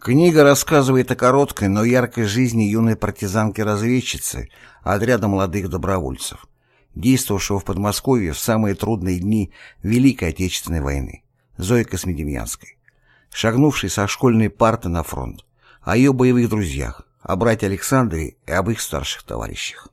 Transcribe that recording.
Книга рассказывает о короткой, но яркой жизни юной партизанки-разведчицы отряда молодых добровольцев, действовавшего в Подмосковье в самые трудные дни Великой Отечественной войны, Зои Космедемьянской, шагнувшей со школьной парты на фронт, о ее боевых друзьях, о брате Александре и об их старших товарищах.